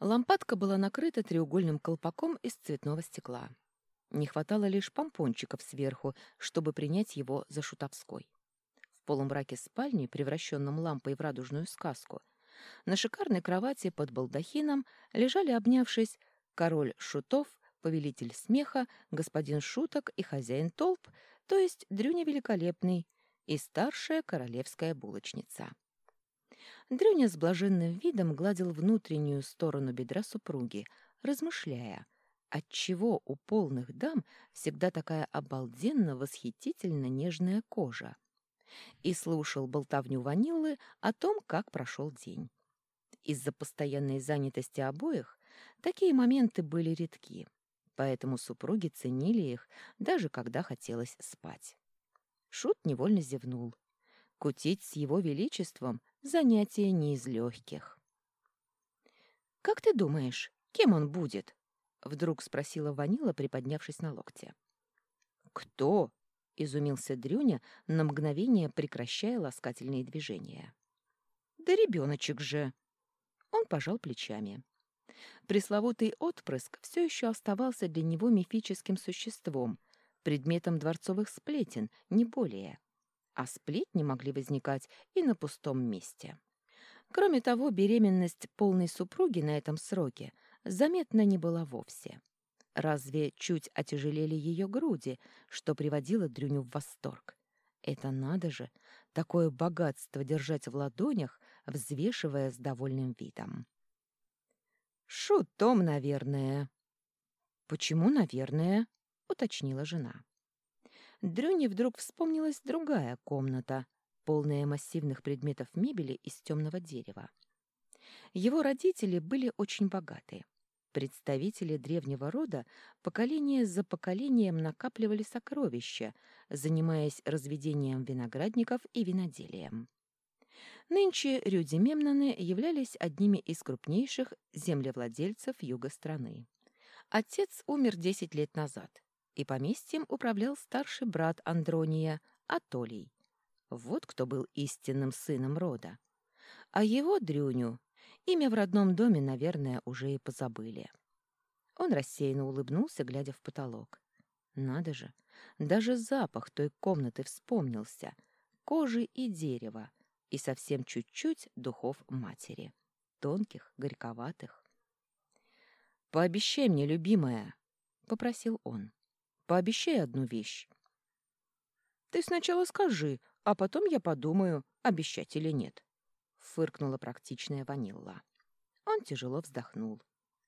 Лампадка была накрыта треугольным колпаком из цветного стекла. Не хватало лишь помпончиков сверху, чтобы принять его за шутовской. В полумраке спальни, превращенном лампой в радужную сказку, на шикарной кровати под балдахином лежали, обнявшись, король шутов, повелитель смеха, господин шуток и хозяин толп, то есть Дрюня Великолепный и старшая королевская булочница. Дрюня с блаженным видом гладил внутреннюю сторону бедра супруги, размышляя, отчего у полных дам всегда такая обалденно восхитительно нежная кожа, и слушал болтовню ванилы о том, как прошел день. Из-за постоянной занятости обоих такие моменты были редки, поэтому супруги ценили их, даже когда хотелось спать. Шут невольно зевнул. Кутить с его величеством — занятие не из легких. «Как ты думаешь, кем он будет?» — вдруг спросила Ванила, приподнявшись на локте. «Кто?» — изумился Дрюня, на мгновение прекращая ласкательные движения. «Да ребеночек же!» Он пожал плечами. Пресловутый отпрыск все еще оставался для него мифическим существом, предметом дворцовых сплетен, не более. А сплетни могли возникать и на пустом месте. Кроме того, беременность полной супруги на этом сроке заметна не была вовсе. Разве чуть отяжелели ее груди, что приводило Дрюню в восторг? Это надо же, такое богатство держать в ладонях, взвешивая с довольным видом. «Шутом, наверное». «Почему, наверное?» — уточнила жена. Дрюне вдруг вспомнилась другая комната, полная массивных предметов мебели из темного дерева. Его родители были очень богаты. Представители древнего рода поколение за поколением накапливали сокровища, занимаясь разведением виноградников и виноделием. Нынче Рюди-Мемноны являлись одними из крупнейших землевладельцев юга страны. Отец умер 10 лет назад, и поместьем управлял старший брат Андрония, Атолий. Вот кто был истинным сыном рода. А его, Дрюню, имя в родном доме, наверное, уже и позабыли. Он рассеянно улыбнулся, глядя в потолок. Надо же, даже запах той комнаты вспомнился, кожи и дерева, и совсем чуть-чуть духов матери, тонких, горьковатых. «Пообещай мне, любимая», — попросил он. «Пообещай одну вещь». «Ты сначала скажи, а потом я подумаю, обещать или нет», — фыркнула практичная ванилла. Он тяжело вздохнул.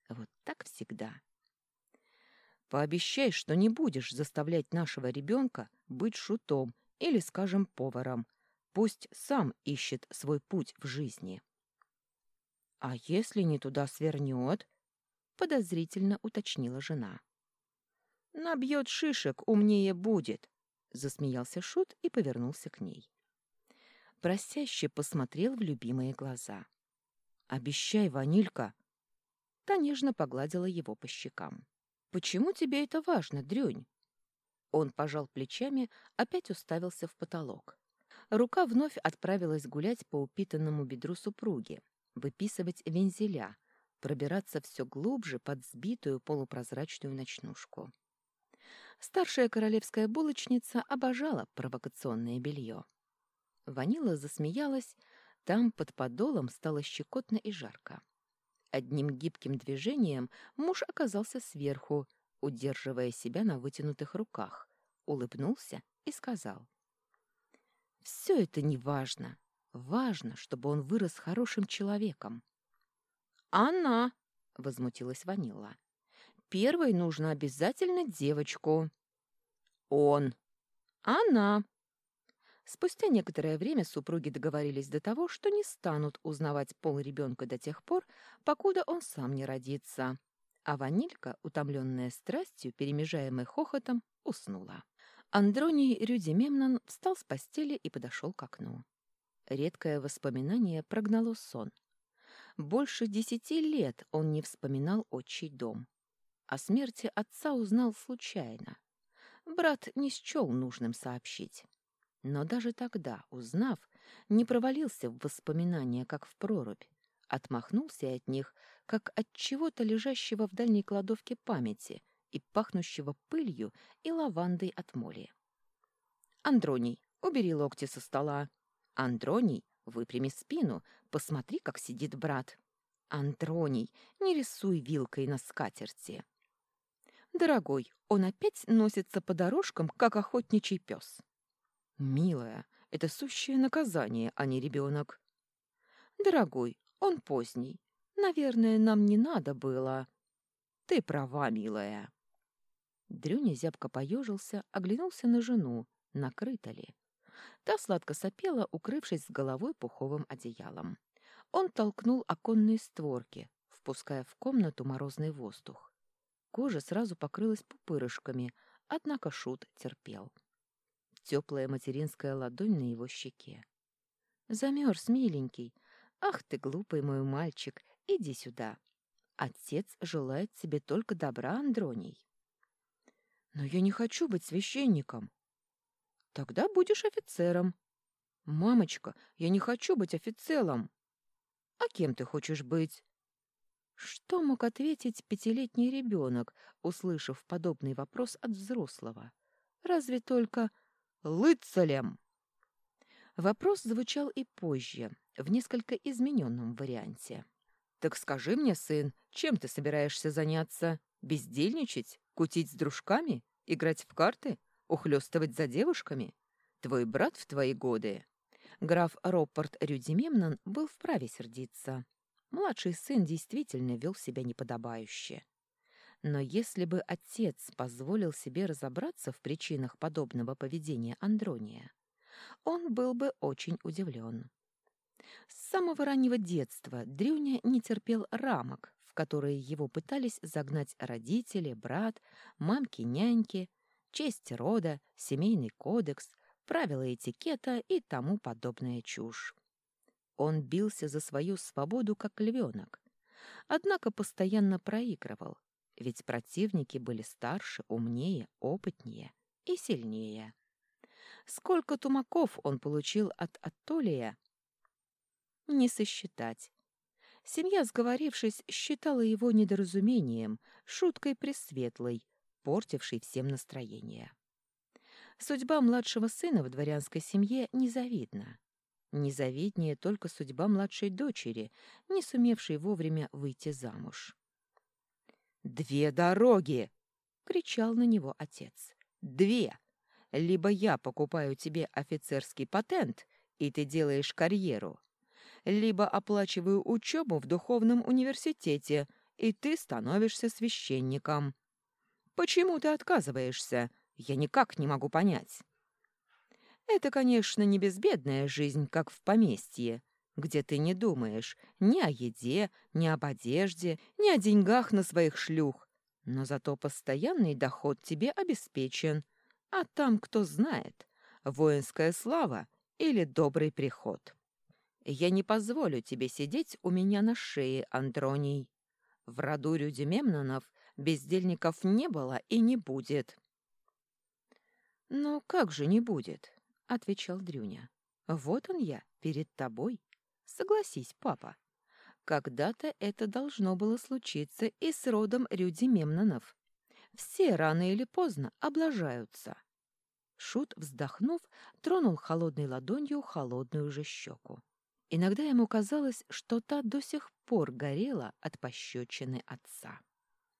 Вот так всегда. «Пообещай, что не будешь заставлять нашего ребенка быть шутом или, скажем, поваром, Пусть сам ищет свой путь в жизни. — А если не туда свернет? — подозрительно уточнила жена. — Набьет шишек, умнее будет, — засмеялся Шут и повернулся к ней. Просяще посмотрел в любимые глаза. — Обещай, Ванилька! Та нежно погладила его по щекам. — Почему тебе это важно, Дрюнь? Он пожал плечами, опять уставился в потолок. Рука вновь отправилась гулять по упитанному бедру супруги, выписывать вензеля, пробираться все глубже под сбитую полупрозрачную ночнушку. Старшая королевская булочница обожала провокационное белье. Ванила засмеялась, там под подолом стало щекотно и жарко. Одним гибким движением муж оказался сверху, удерживая себя на вытянутых руках, улыбнулся и сказал — все это не важно. Важно, чтобы он вырос хорошим человеком. «Она!» — возмутилась Ванила. «Первой нужно обязательно девочку». «Он!» «Она!» Спустя некоторое время супруги договорились до того, что не станут узнавать пол ребенка до тех пор, покуда он сам не родится. А ванилька, утомленная страстью, перемежаемой хохотом, уснула. Андроний Рюдимемнон встал с постели и подошел к окну. Редкое воспоминание прогнало сон. Больше десяти лет он не вспоминал отчий дом. О смерти отца узнал случайно. Брат не счел нужным сообщить. Но даже тогда, узнав, не провалился в воспоминания, как в прорубь, отмахнулся от них, как от чего-то лежащего в дальней кладовке памяти и пахнущего пылью и лавандой от моли. «Андроний, убери локти со стола. Андроний, выпрями спину, посмотри, как сидит брат. Андроний, не рисуй вилкой на скатерти. Дорогой, он опять носится по дорожкам, как охотничий пес. Милая, это сущее наказание, а не ребенок. Дорогой, он поздний. Наверное, нам не надо было. Ты права, милая. Дрюня зябко поежился, оглянулся на жену, накрыто ли. Та сладко сопела, укрывшись с головой пуховым одеялом. Он толкнул оконные створки, впуская в комнату морозный воздух. Кожа сразу покрылась пупырышками, однако Шут терпел. Теплая материнская ладонь на его щеке. «Замерз, миленький. Ах ты, глупый мой мальчик, иди сюда. Отец желает тебе только добра, Андроний». «Но я не хочу быть священником». «Тогда будешь офицером». «Мамочка, я не хочу быть офицером». «А кем ты хочешь быть?» Что мог ответить пятилетний ребенок, услышав подобный вопрос от взрослого? Разве только «лыцалем». Вопрос звучал и позже, в несколько измененном варианте. «Так скажи мне, сын, чем ты собираешься заняться? Бездельничать? Кутить с дружками? Играть в карты? Ухлёстывать за девушками? Твой брат в твои годы Граф Роппорт Рюдимемнон был вправе сердиться. Младший сын действительно вел себя неподобающе. Но если бы отец позволил себе разобраться в причинах подобного поведения Андрония, он был бы очень удивлен. С самого раннего детства Дрюня не терпел рамок, в которые его пытались загнать родители, брат, мамки-няньки, честь рода, семейный кодекс, правила этикета и тому подобная чушь. Он бился за свою свободу, как львенок, однако постоянно проигрывал, ведь противники были старше, умнее, опытнее и сильнее. Сколько тумаков он получил от Атолия, не сосчитать. Семья, сговорившись, считала его недоразумением, шуткой пресветлой, портившей всем настроение. Судьба младшего сына в дворянской семье незавидна. Незавиднее только судьба младшей дочери, не сумевшей вовремя выйти замуж. «Две дороги!» — кричал на него отец. «Две! Либо я покупаю тебе офицерский патент, и ты делаешь карьеру, либо оплачиваю учебу в духовном университете, и ты становишься священником. Почему ты отказываешься? Я никак не могу понять. Это, конечно, не безбедная жизнь, как в поместье, где ты не думаешь ни о еде, ни об одежде, ни о деньгах на своих шлюх, но зато постоянный доход тебе обеспечен, а там, кто знает, воинская слава или добрый приход. Я не позволю тебе сидеть у меня на шее, Андроний. В роду Рюдимемнонов бездельников не было и не будет. «Ну, как же не будет?» — отвечал Дрюня. «Вот он я, перед тобой. Согласись, папа. Когда-то это должно было случиться и с родом Рюди Мемнонов. Все рано или поздно облажаются». Шут, вздохнув, тронул холодной ладонью холодную же щеку. Иногда ему казалось, что та до сих пор горела от пощечины отца.